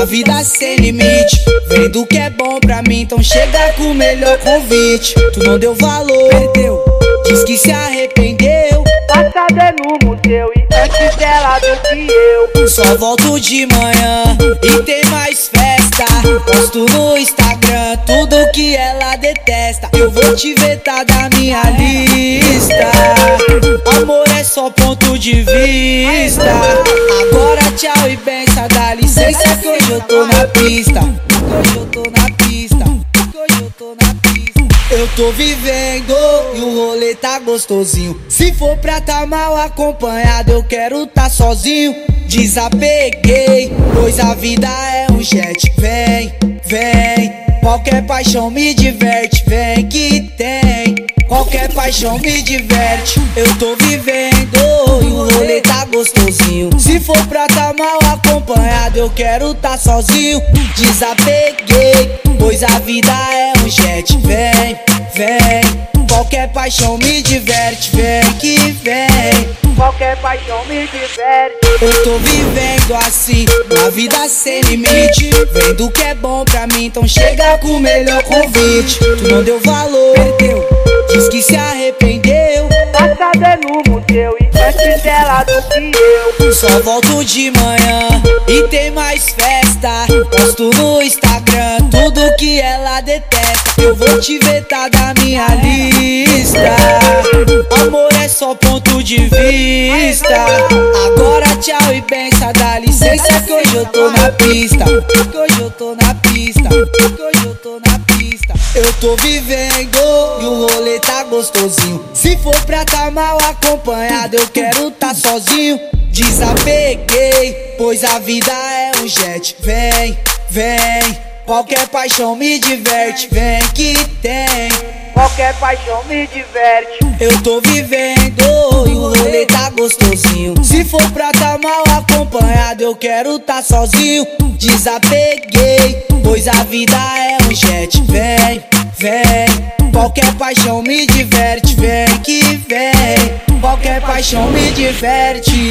uma vida sem limite. Vendo o que é bom pra mim, então chega com o melhor convite. Tu não deu valor, perdeu. Diz que se arrependeu. Passada é no museu e antes dela do que eu. Só volto de manhã e tem mais festa. Posto no Instagram tudo que ela detesta. Eu vou te vetar da minha lista. Amor é só ponto de vista. Agora tchau e benção, dá licença que hoje eu tô na pista. Hoje eu tô na tô vivendo e o rolê tá gostosinho. Se for pra tá mal acompanhado, eu quero tá sozinho. Desapeguei, pois a vida é um jet. Vem, vem. Qualquer paixão me diverte, vem que tem. Qualquer paixão me diverte. Eu tô vivendo e o rolê tá gostosinho. Se for pra tá mal acompanhado, eu quero tá sozinho. Desapeguei, pois a vida é. Vem. Qualquer paixão me diverte, vem que vem. Qualquer paixão me diverte. Eu tô vivendo assim, uma vida sem limite. Vendo o que é bom pra mim, então chega com o melhor convite. Tu não deu valor, perdeu. Diz que se arrependeu. Passada é no museu que eu. Só volto de manhã e tem mais festa. Posto no Instagram tudo que ela detesta. Eu vou te vetar da minha lista. Amor é só ponto de vista. Agora tchau e benção, dá licença que hoje eu tô na pista. Que hoje eu tô na pista. Que hoje eu tô na pista. Eu tô vivendo e o rolê tá gostosinho. Se for pra tá mal acompanhado, eu quero tá sozinho. Desapeguei, pois a vida é um jet. Vem, vem. Qualquer paixão me diverte, vem que tem. Qualquer paixão me diverte. Eu tô vivendo e o rolê tá gostosinho. Se for pra tá mal acompanhado, eu quero tá sozinho. Desapeguei, pois a vida é um jet. Vem, vem. Qualquer paixão me diverte, vem que vem. Qualquer paixão me diverte.